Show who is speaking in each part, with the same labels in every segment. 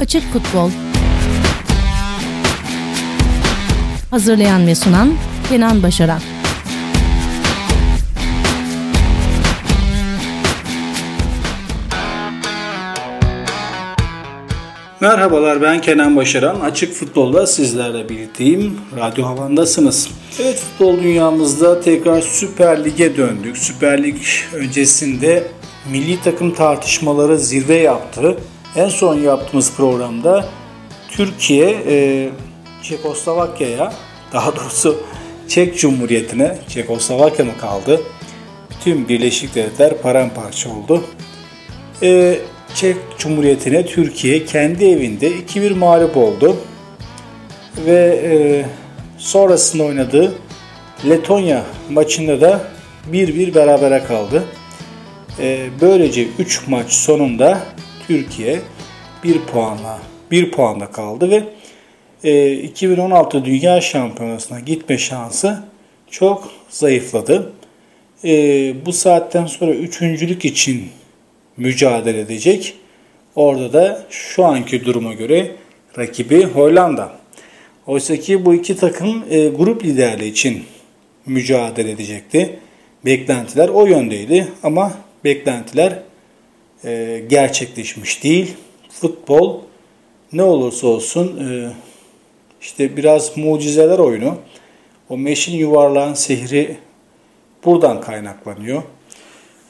Speaker 1: Açık Futbol Hazırlayan ve sunan Kenan Başaran
Speaker 2: Merhabalar ben Kenan Başaran. Açık Futbol'da sizlerle birlikteyim. Radyo Havan'dasınız. Evet futbol dünyamızda tekrar Süper Lig'e döndük. Süper Lig öncesinde milli takım tartışmaları zirve yaptı. En son yaptığımız programda Türkiye e, Çekoslovakya'ya daha doğrusu Çek Cumhuriyeti'ne Çekoslovakya mı kaldı? Bütün Birleşik Devletler paramparça oldu. E, Çek Cumhuriyeti'ne Türkiye kendi evinde 2-1 mağlup oldu. Ve e, sonrasında oynadığı Letonya maçında da 1-1 berabere kaldı. E, böylece 3 maç sonunda Türkiye 1 puanla 1 puanla kaldı ve e, 2016 Dünya Şampiyonası'na gitme şansı çok zayıfladı. E, bu saatten sonra üçüncülük için mücadele edecek. Orada da şu anki duruma göre rakibi Hollanda. Oysa ki bu iki takım e, grup liderliği için mücadele edecekti. Beklentiler o yöndeydi ama beklentiler e, gerçekleşmiş değil. Futbol ne olursa olsun e, işte biraz mucizeler oyunu. O meşin yuvarlağın sihri buradan kaynaklanıyor.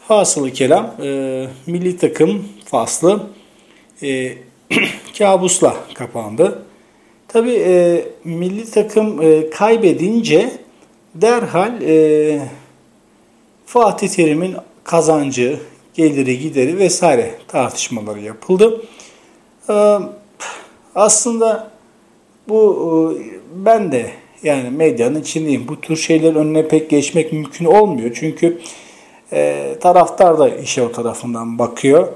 Speaker 2: Hasılı kelam e, milli takım faslı kabusla kapandı. Tabi milli takım kaybedince derhal Fatih Terim'in kazancı, geliri, gideri vesaire tartışmaları yapıldı. E, aslında bu e, ben de yani medyanın içindeyim. Bu tür şeylerin önüne pek geçmek mümkün olmuyor. Çünkü e, taraftar da işe o tarafından bakıyor.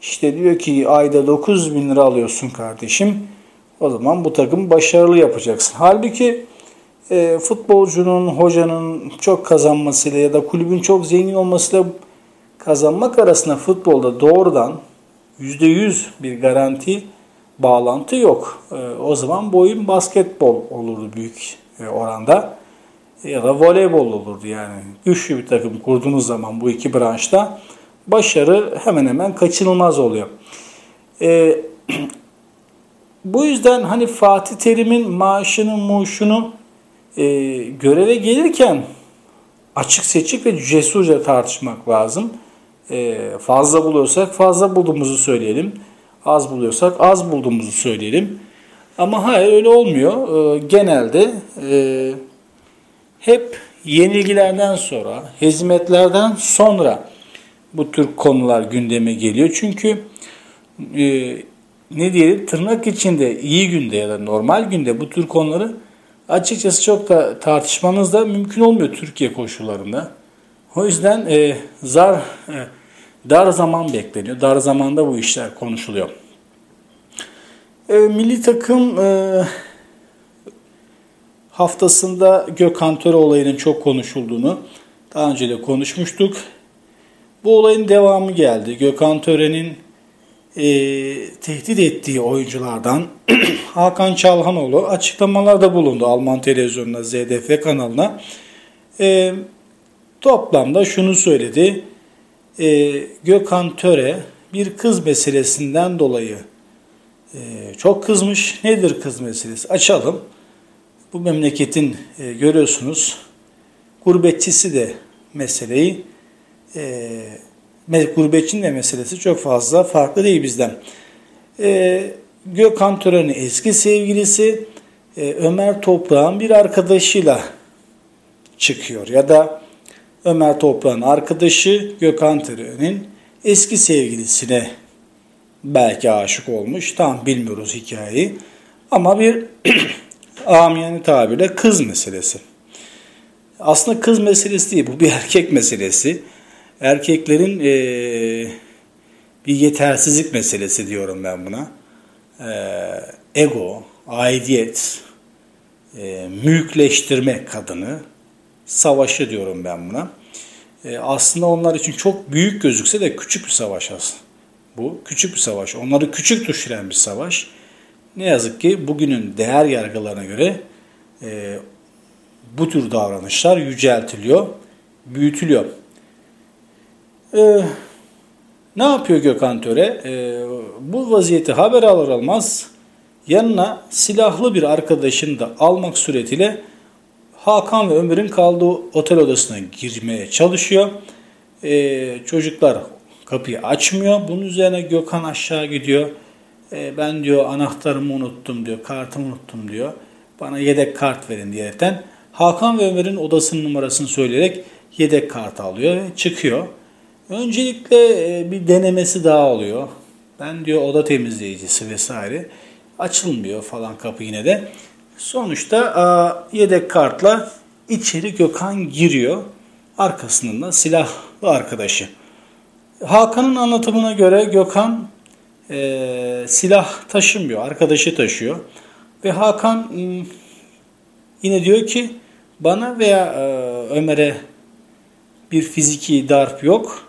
Speaker 2: İşte diyor ki ayda 9 bin lira alıyorsun kardeşim. O zaman bu takım başarılı yapacaksın. Halbuki e, futbolcunun, hocanın çok kazanmasıyla ya da kulübün çok zengin olmasıyla kazanmak arasında futbolda doğrudan %100 bir garanti bağlantı yok. E, o zaman bu oyun basketbol olurdu büyük e, oranda ya da voleybol olurdu yani. Güçlü bir takım kurduğunuz zaman bu iki branşta başarı hemen hemen kaçınılmaz oluyor. E, bu yüzden hani Fatih Terim'in maaşını, muşunu e, göreve gelirken açık seçik ve cesurca tartışmak lazım. E, fazla buluyorsak fazla bulduğumuzu söyleyelim. Az buluyorsak az bulduğumuzu söyleyelim. Ama hayır öyle olmuyor. E, genelde e, hep yenilgilerden sonra, hizmetlerden sonra bu tür konular gündeme geliyor. Çünkü e, ne diyelim tırnak içinde iyi günde ya da normal günde bu tür konuları açıkçası çok da tartışmanız da mümkün olmuyor Türkiye koşullarında. O yüzden e, zar e, dar zaman bekleniyor. Dar zamanda bu işler konuşuluyor. E, milli takım e, haftasında Gökhan Töre olayının çok konuşulduğunu daha önce de konuşmuştuk. Bu olayın devamı geldi. Gökhan Töre'nin e, tehdit ettiği oyunculardan Hakan Çalhanoğlu açıklamalarda bulundu Alman televizyonuna, ZDF kanalına. E, toplamda şunu söyledi. E, Gökhan Töre bir kız meselesinden dolayı e, çok kızmış. Nedir kız meselesi? Açalım. Bu memleketin e, görüyorsunuz gurbetçisi de meseleyi e, gurbetçinin de meselesi çok fazla farklı değil bizden. E, Gökhan Tören'in eski sevgilisi e, Ömer Toprağ'ın bir arkadaşıyla çıkıyor. Ya da Ömer Toprağ'ın arkadaşı Gökhan Tören'in eski sevgilisine belki aşık olmuş. Tam bilmiyoruz hikayeyi. Ama bir amiyane tabirle kız meselesi. Aslında kız meselesi değil bu bir erkek meselesi. Erkeklerin e, bir yetersizlik meselesi diyorum ben buna. E, ego, aidiyet, e, mülkleştirme kadını, savaşı diyorum ben buna. E, aslında onlar için çok büyük gözükse de küçük bir savaş aslında. bu. Küçük bir savaş. Onları küçük düşüren bir savaş. Ne yazık ki bugünün değer yargılarına göre e, bu tür davranışlar yüceltiliyor, büyütülüyor. E, ne yapıyor Gökhan Töre? E, bu vaziyeti haber alır almaz yanına silahlı bir arkadaşını da almak suretiyle Hakan ve Ömer'in kaldığı otel odasına girmeye çalışıyor. Ee, çocuklar kapıyı açmıyor. Bunun üzerine Gökhan aşağı gidiyor. Ee, ben diyor anahtarımı unuttum diyor, kartımı unuttum diyor. Bana yedek kart verin diyerekten Hakan ve Ömer'in odasının numarasını söyleyerek yedek kart alıyor ve çıkıyor. Öncelikle e, bir denemesi daha oluyor. Ben diyor oda temizleyicisi vesaire. Açılmıyor falan kapı yine de. Sonuçta yedek kartla içeri Gökhan giriyor. Arkasından da silahlı arkadaşı. Hakan'ın anlatımına göre Gökhan e, silah taşımıyor, arkadaşı taşıyor. Ve Hakan yine diyor ki bana veya e, Ömer'e bir fiziki darp yok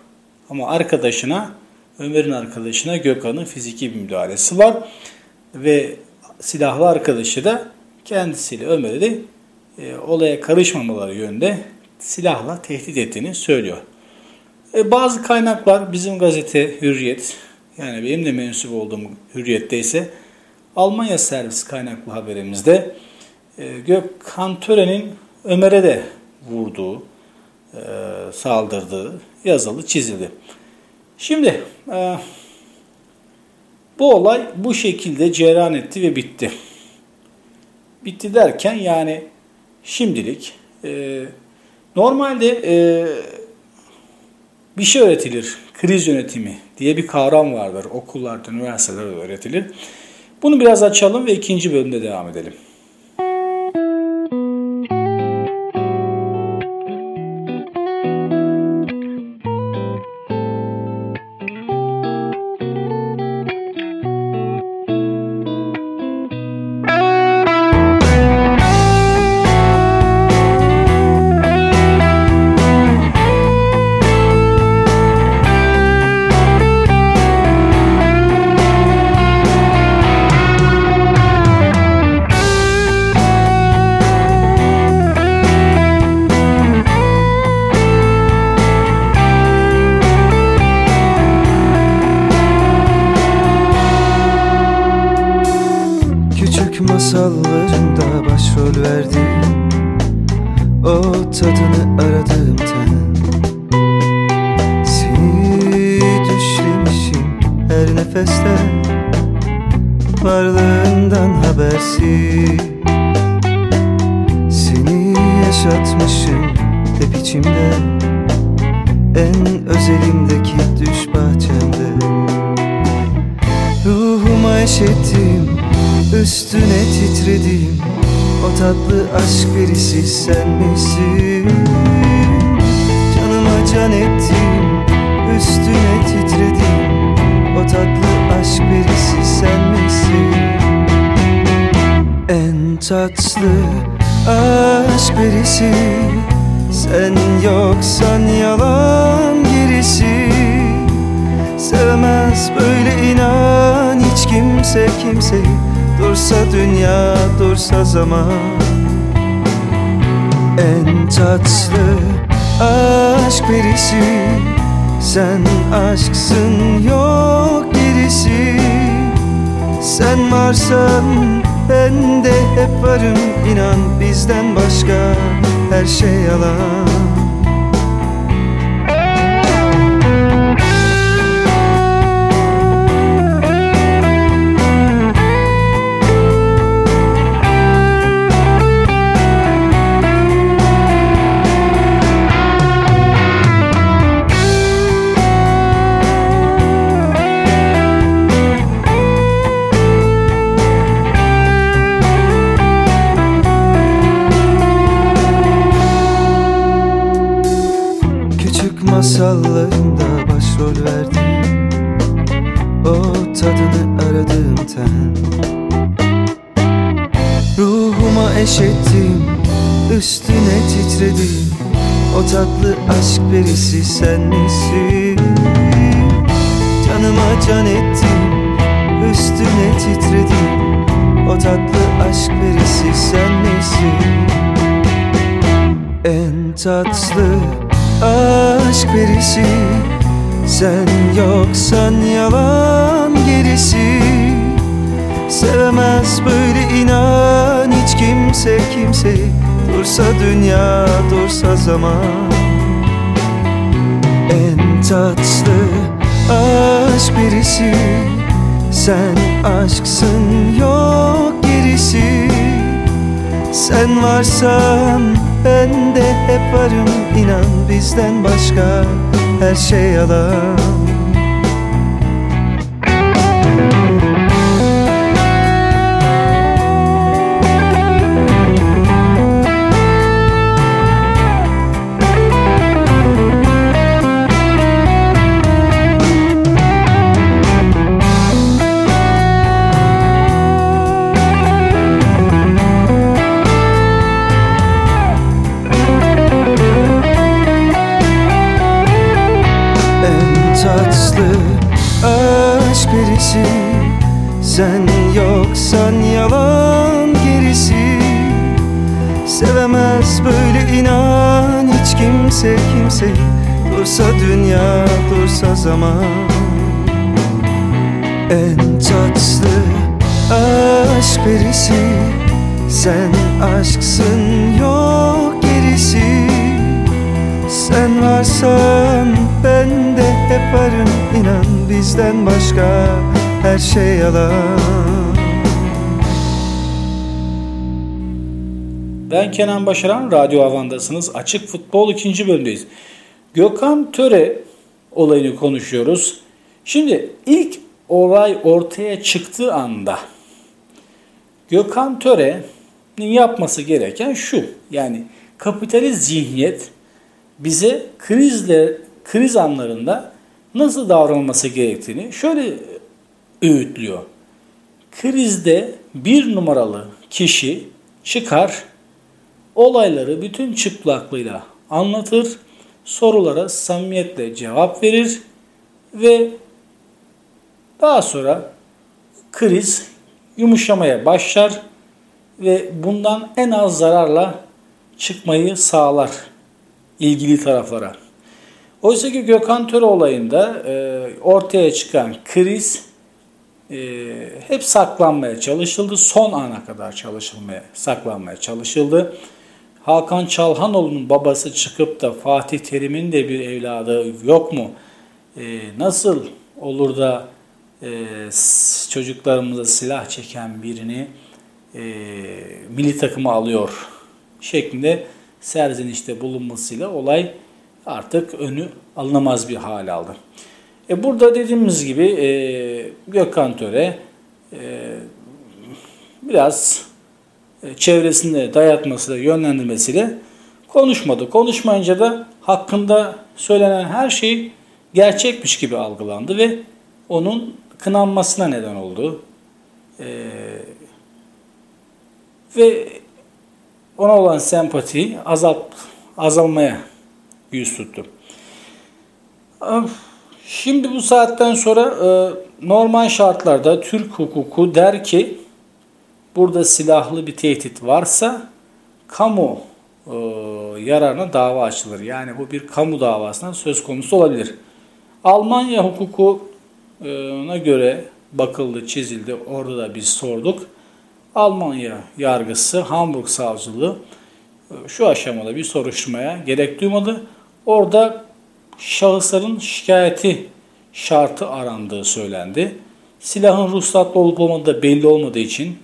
Speaker 2: ama arkadaşına Ömer'in arkadaşına Gökhan'ın fiziki bir müdahalesi var ve silahlı arkadaşı da kendisiyle Ömer'i de e, olaya karışmamaları yönde silahla tehdit ettiğini söylüyor. E, bazı kaynaklar bizim gazete Hürriyet yani benim de mensup olduğum Hürriyet'te ise Almanya servis kaynaklı haberimizde e, Gökhan Tören'in Ömer'e de vurduğu, e, saldırdığı yazılı çizildi. Şimdi e, bu olay bu şekilde cereyan etti ve bitti. Bitti derken yani şimdilik e, normalde e, bir şey öğretilir. Kriz yönetimi diye bir kavram vardır. Okullarda, üniversitelerde öğretilir. Bunu biraz açalım ve ikinci bölümde devam edelim.
Speaker 3: Masallarında başrol verdi. O tadını aradığım ten Seni düşlemişim her nefeste Varlığından habersiz. Seni yaşatmışım hep içimde. En özelimdeki düş bahçemde. Ruhuma eşettim Üstüne titredim. O tatlı aşk birisi sen misin? Canıma can ettim. Üstüne titredim. O tatlı aşk birisi sen misin? En tatlı aşk birisi Sen yoksan yalan gerisi. Sevmez böyle inan hiç kimse kimseyi Dursa dünya, dursa zaman. En tatlı aşk birisi Sen aşksın yok gerisi. Sen varsan ben de hep varım inan bizden başka her şey yalan Perisi sen misin? Canıma can ettim Üstüne titredim O tatlı aşk birisi sen misin? En tatlı aşk birisi Sen yoksan yalan gerisi Sevemez böyle inan hiç kimse kimseyi Dursa dünya dursa zaman En tatlı aşk birisi. Sen aşksın yok gerisi. Sen varsan ben de hep varım. İnan bizden başka her şey yalan Sen yoksan yalan gerisi. Sevemez böyle inan hiç kimse kimseyi Dursa dünya dursa zaman. En tatlı aşk birisi Sen aşksın yok gerisi. Sen varsan ben de hep varım. İnan bizden başka her şey yalan
Speaker 2: Ben Kenan Başaran, Radyo Havan'dasınız. Açık Futbol ikinci bölümdeyiz. Gökhan Töre olayını konuşuyoruz. Şimdi ilk olay ortaya çıktığı anda Gökhan Töre'nin yapması gereken şu. Yani kapitalist zihniyet bize krizle kriz anlarında nasıl davranılması gerektiğini şöyle öğütlüyor. Krizde bir numaralı kişi çıkar, olayları bütün çıplaklığıyla anlatır, sorulara samimiyetle cevap verir ve daha sonra kriz yumuşamaya başlar ve bundan en az zararla çıkmayı sağlar ilgili taraflara. Oysa ki Gökhan Töre olayında e, ortaya çıkan kriz e, hep saklanmaya çalışıldı. Son ana kadar çalışılmaya, saklanmaya çalışıldı. Hakan Çalhanoğlu'nun babası çıkıp da Fatih Terim'in de bir evladı yok mu? E, nasıl olur da e, çocuklarımıza silah çeken birini e, milli takıma alıyor şeklinde serzenişte bulunmasıyla olay artık önü alınamaz bir hal aldı. E burada dediğimiz gibi e, Gökhan Töre e, biraz e, çevresinde dayatmasıyla, yönlendirmesiyle konuşmadı. Konuşmayınca da hakkında söylenen her şey gerçekmiş gibi algılandı ve onun kınanmasına neden oldu. E, ve ona olan sempati azalt, azalmaya yüz tuttu. Şimdi bu saatten sonra e, normal şartlarda Türk hukuku der ki burada silahlı bir tehdit varsa kamu e, yararına dava açılır. Yani bu bir kamu davasına söz konusu olabilir. Almanya hukukuna göre bakıldı, çizildi. Orada da biz sorduk. Almanya yargısı, Hamburg savcılığı şu aşamada bir soruşturmaya gerek duymadı. Orada şahısların şikayeti şartı arandığı söylendi. Silahın ruhsatlı olup olmadığı belli olmadığı için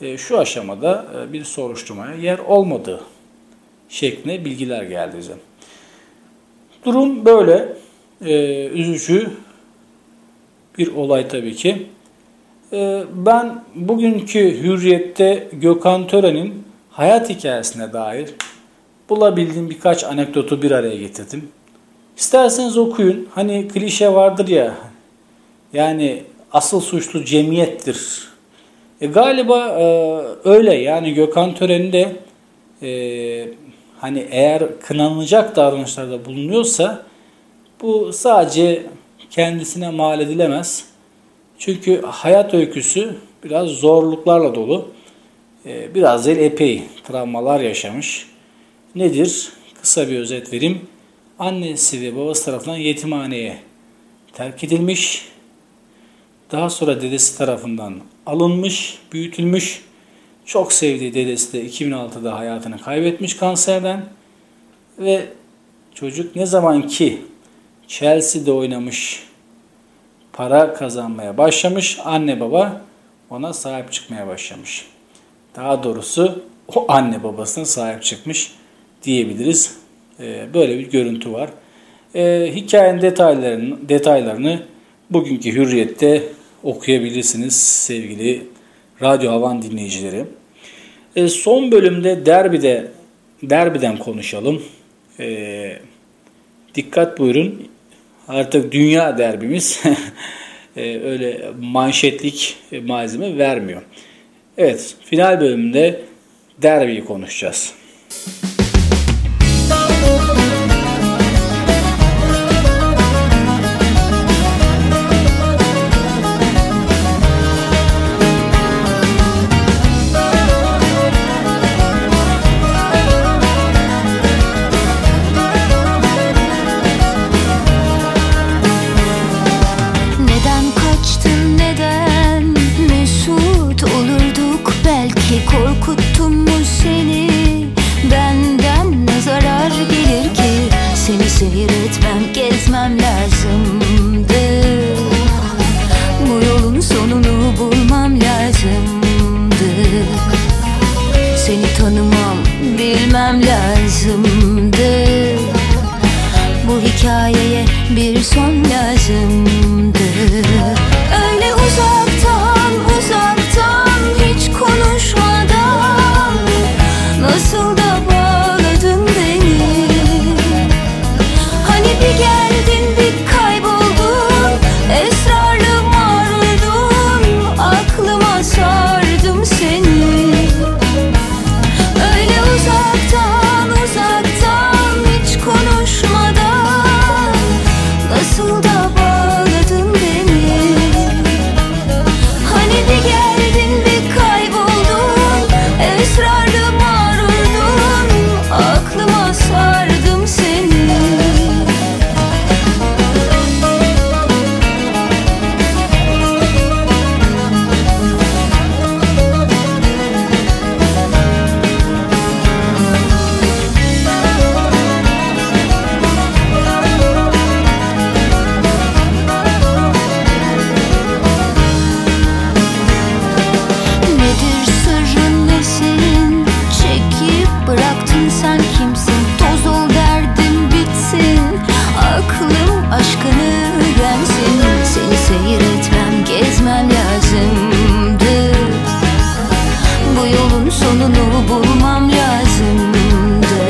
Speaker 2: e, şu aşamada e, bir soruşturmaya yer olmadığı şeklinde bilgiler geldi bize. Durum böyle. E, üzücü bir olay tabii ki. Ben bugünkü Hürriyet'te Gökhan Tören'in hayat hikayesine dair bulabildiğim birkaç anekdotu bir araya getirdim. İsterseniz okuyun. Hani klişe vardır ya. Yani asıl suçlu cemiyettir. E, galiba e, öyle. Yani Gökhan Tören'de e, hani eğer kınanılacak davranışlarda bulunuyorsa bu sadece
Speaker 4: kendisine mal edilemez. Çünkü hayat öyküsü biraz zorluklarla dolu. Ee, biraz değil epey travmalar yaşamış. Nedir? Kısa bir özet vereyim. Annesi ve babası tarafından yetimhaneye terk edilmiş. Daha sonra dedesi tarafından alınmış, büyütülmüş. Çok sevdiği dedesi de 2006'da hayatını kaybetmiş kanserden. Ve çocuk ne zaman ki Chelsea'de oynamış, para kazanmaya başlamış, anne baba ona sahip çıkmaya başlamış. Daha doğrusu o anne babasına sahip çıkmış diyebiliriz. Ee, böyle bir görüntü var. Ee, hikayenin detaylarını, detaylarını bugünkü Hürriyet'te okuyabilirsiniz sevgili Radyo Havan dinleyicileri. Ee, son bölümde derbide derbiden konuşalım. Dikkat buyurun. Artık dünya derbimiz öyle manşetlik malzeme vermiyor. Evet, final bölümünde derbiyi konuşacağız. Seyretmem gezmem lazımdı Bu yolun sonunu bulmam lazımdı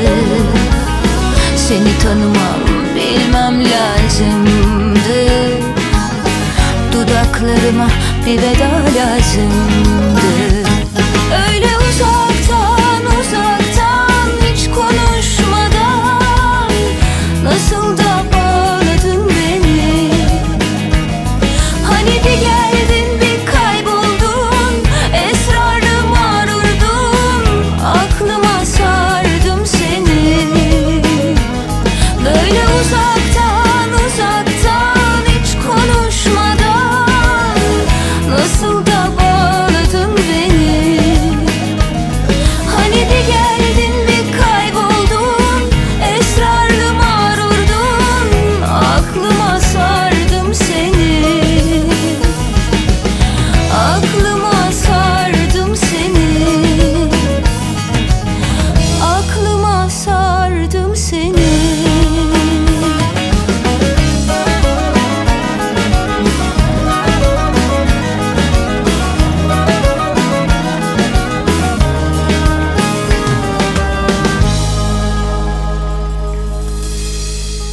Speaker 4: Seni tanımam bilmem lazımdı Dudaklarıma bir veda lazımdı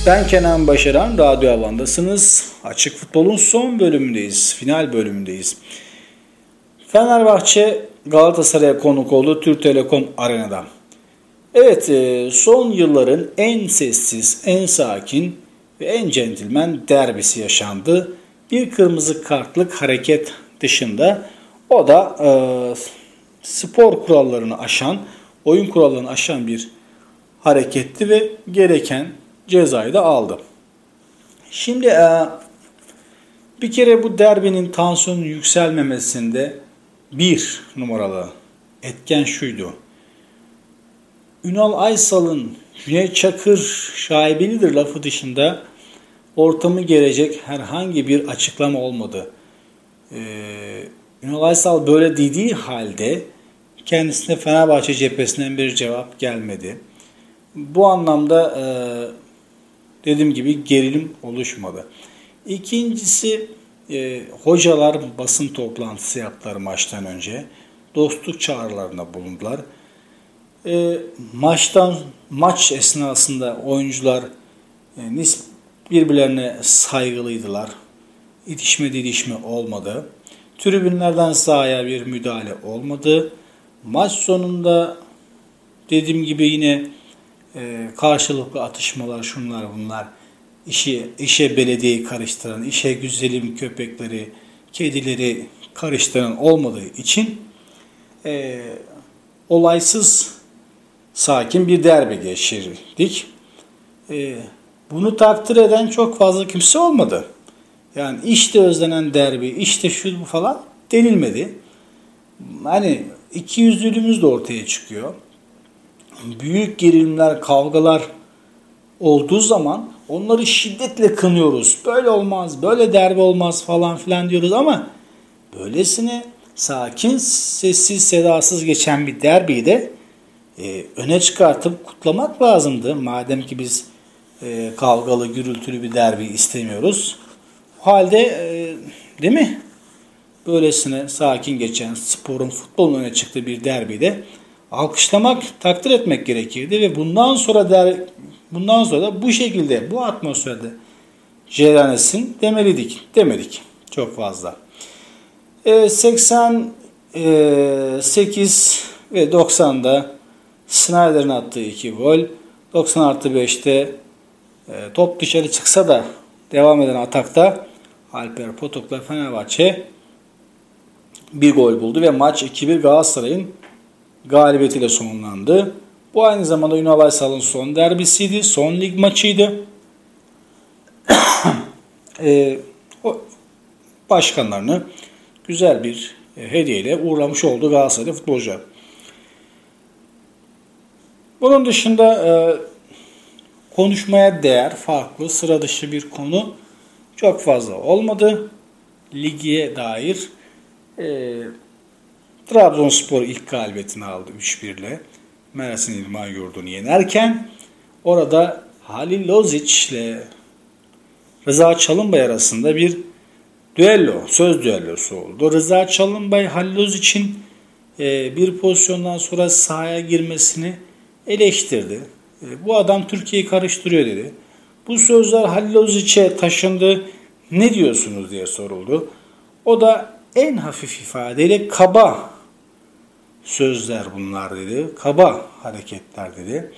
Speaker 4: Ben Kenan Başaran, Radyo Havan'dasınız. Açık Futbol'un son bölümündeyiz, final bölümündeyiz. Fenerbahçe Galatasaray'a konuk oldu Türk Telekom Arena'da. Evet, e, son yılların en sessiz, en sakin
Speaker 2: ve en centilmen derbisi yaşandı. Bir kırmızı kartlık hareket dışında o da e, spor kurallarını aşan, oyun kurallarını aşan bir hareketti ve gereken cezayı da aldı. Şimdi e, bir kere bu derbinin tansiyonun yükselmemesinde bir numaralı etken şuydu. Ünal Aysal'ın Cüneyt Çakır şaibelidir lafı dışında ortamı gelecek herhangi bir açıklama olmadı. Ee, Ünal Aysal böyle dediği halde kendisine Fenerbahçe cephesinden bir cevap gelmedi. Bu anlamda e, dediğim gibi gerilim oluşmadı. İkincisi e, hocalar basın toplantısı yaptılar maçtan önce. Dostluk çağrılarında bulundular. E, maçtan maç esnasında oyuncular e, birbirlerine saygılıydılar. İtişme didişme olmadı. Tribünlerden sahaya bir müdahale olmadı. Maç sonunda dediğim gibi yine e, karşılıklı atışmalar şunlar bunlar işi işe belediyeyi karıştıran, işe güzelim köpekleri, kedileri karıştıran olmadığı için e, olaysız sakin bir derbi geçirdik. E, bunu takdir eden çok fazla kimse olmadı. Yani işte özlenen derbi, işte şu bu falan denilmedi. Hani iki yüzlülüğümüz de ortaya çıkıyor. Büyük gerilimler, kavgalar olduğu zaman onları şiddetle kınıyoruz. Böyle olmaz, böyle derbi olmaz falan filan diyoruz ama böylesine sakin, sessiz, sedasız geçen bir derbiyi de e, öne çıkartıp kutlamak lazımdı. Madem ki biz e, kavgalı, gürültülü bir derbi istemiyoruz. O halde e, değil mi? Böylesine sakin geçen sporun, futbolun öne çıktığı bir derbide alkışlamak, takdir etmek gerekirdi ve bundan sonra der, bundan sonra da bu şekilde, bu atmosferde cereyan etsin demeliydik. Demedik çok fazla. E, 88 ve 90'da Snyder'ın attığı iki gol. 90 artı 5'te e, top dışarı çıksa da devam eden atakta Alper Potok'la Fenerbahçe bir gol buldu ve maç 2-1 Galatasaray'ın galibiyetiyle sonlandı. Bu aynı zamanda Ünal Aysal'ın son derbisiydi. Son lig maçıydı. e, o başkanlarını güzel bir e, hediyeyle uğurlamış oldu Galatasaray'da futbolcu. Bunun dışında e, konuşmaya değer farklı sıra dışı bir konu çok fazla olmadı. Ligiye dair e, Trabzonspor ilk galibiyetini aldı 3-1 ile. Mersin İlman Yurdu'nu yenerken orada Halil Lozic ile Rıza Çalınbay arasında bir düello, söz düellosu oldu. Rıza Çalınbay Halil Lozic'in e, bir pozisyondan sonra sahaya girmesini eleştirdi. E, bu adam Türkiye'yi karıştırıyor dedi. Bu sözler Halil Lozic'e taşındı. Ne diyorsunuz diye soruldu. O da en hafif ifadeyle kaba sözler bunlar dedi. Kaba hareketler dedi.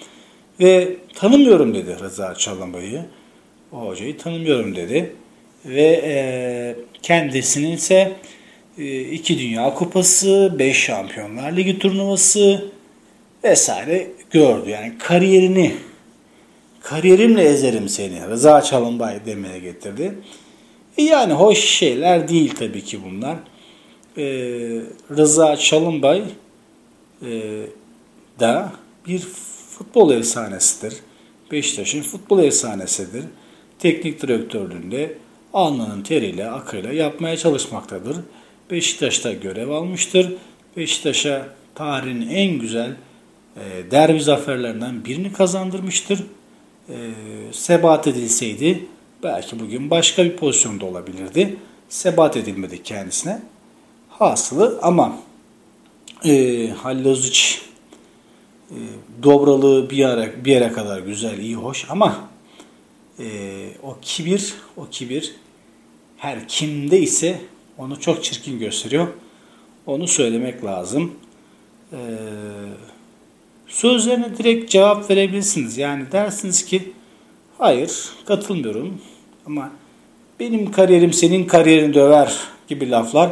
Speaker 2: Ve tanımıyorum dedi Rıza Çalınbay'ı. O hocayı tanımıyorum dedi. Ve e, kendisinin ise e, iki Dünya Kupası, beş Şampiyonlar Ligi turnuvası vesaire gördü. Yani kariyerini kariyerimle ezerim seni Rıza Çalınbay demeye getirdi. E yani hoş şeyler değil tabii ki bunlar. Ee, Rıza Çalınbay e, da bir futbol efsanesidir. Beşiktaş'ın futbol efsanesidir. Teknik direktörlüğünde alnının teriyle, akıyla yapmaya çalışmaktadır. Beşiktaş'ta görev almıştır. Beşiktaş'a tarihin en güzel e, derbi zaferlerinden birini kazandırmıştır. E, sebat edilseydi belki bugün başka bir pozisyonda olabilirdi. Sebat edilmedi kendisine. Hasılı ama e, Hallozic e, dobralığı bir yere, bir yere kadar güzel, iyi, hoş ama e, o kibir, o kibir her kimde ise onu çok çirkin gösteriyor. Onu söylemek lazım. E, sözlerine direkt cevap verebilirsiniz. Yani dersiniz ki Hayır, katılmıyorum. Ama benim kariyerim senin kariyerini döver gibi laflar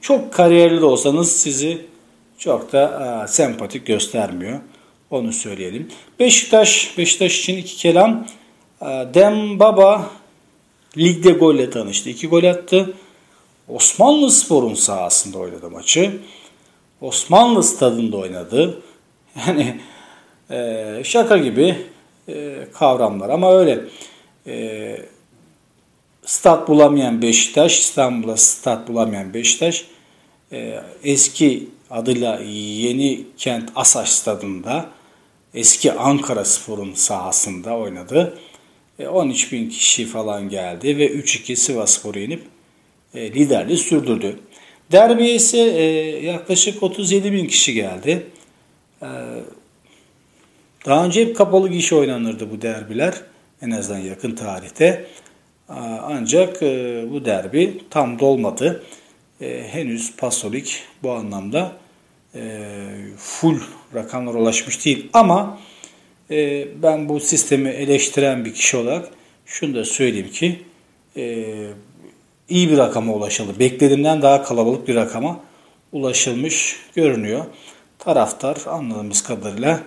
Speaker 2: çok kariyerli de olsanız sizi çok da e, sempatik göstermiyor. Onu söyleyelim. Beşiktaş, Beşiktaş için iki kelam. E, Dem Baba ligde golle tanıştı. İki gol attı. Osmanlı Spor'un sahasında oynadı maçı. Osmanlı stadında oynadı. Yani e, şaka gibi e, kavramlar ama öyle. E, stat bulamayan Beşiktaş, İstanbul'a stat bulamayan Beşiktaş e, eski adıyla Yeni Kent Asaş stadında eski Ankara Spor'un sahasında oynadı. E, 13 bin kişi falan geldi ve 3-2 Sivas Spor'u yenip e, liderliği sürdürdü. Derbiye ise e, yaklaşık 37 bin kişi geldi. E, daha önce hep kapalı gişe oynanırdı bu derbiler. En azından yakın tarihte. Ancak e, bu derbi tam dolmadı. E, henüz Pasolik bu anlamda e, full rakamlara ulaşmış değil. Ama ben bu sistemi eleştiren bir kişi olarak şunu da söyleyeyim ki iyi bir rakama ulaşıldı. Beklediğimden daha kalabalık bir rakama ulaşılmış görünüyor. Taraftar anladığımız kadarıyla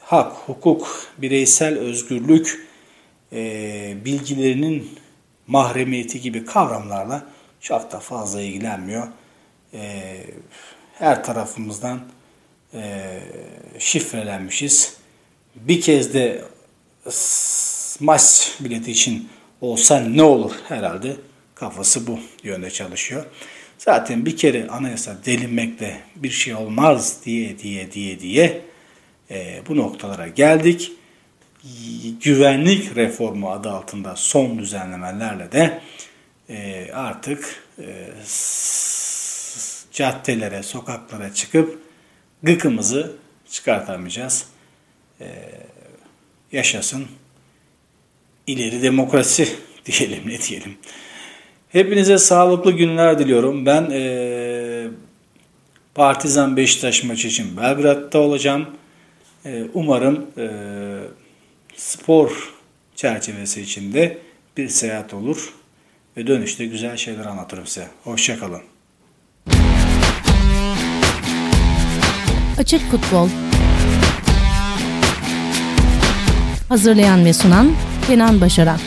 Speaker 2: hak, hukuk, bireysel özgürlük e, bilgilerinin mahremiyeti gibi kavramlarla çok da fazla ilgilenmiyor. E, her tarafımızdan e, şifrelenmişiz. Bir kez de maç bileti için olsa ne olur herhalde kafası bu yönde çalışıyor. Zaten bir kere anayasa delinmekle bir şey olmaz diye diye diye diye e, bu noktalara geldik. Güvenlik reformu adı altında son düzenlemelerle de e, artık e, caddelere, sokaklara çıkıp gıkımızı çıkartamayacağız. E, yaşasın ileri demokrasi diyelim ne diyelim. Hepinize sağlıklı günler diliyorum. Ben e, Partizan Beşiktaş maçı için Belgrad'da olacağım. E, umarım e, spor çerçevesi içinde bir seyahat olur ve dönüşte güzel şeyler anlatırım size. Hoşçakalın.
Speaker 1: Açık Futbol Hazırlayan ve sunan Kenan Başaran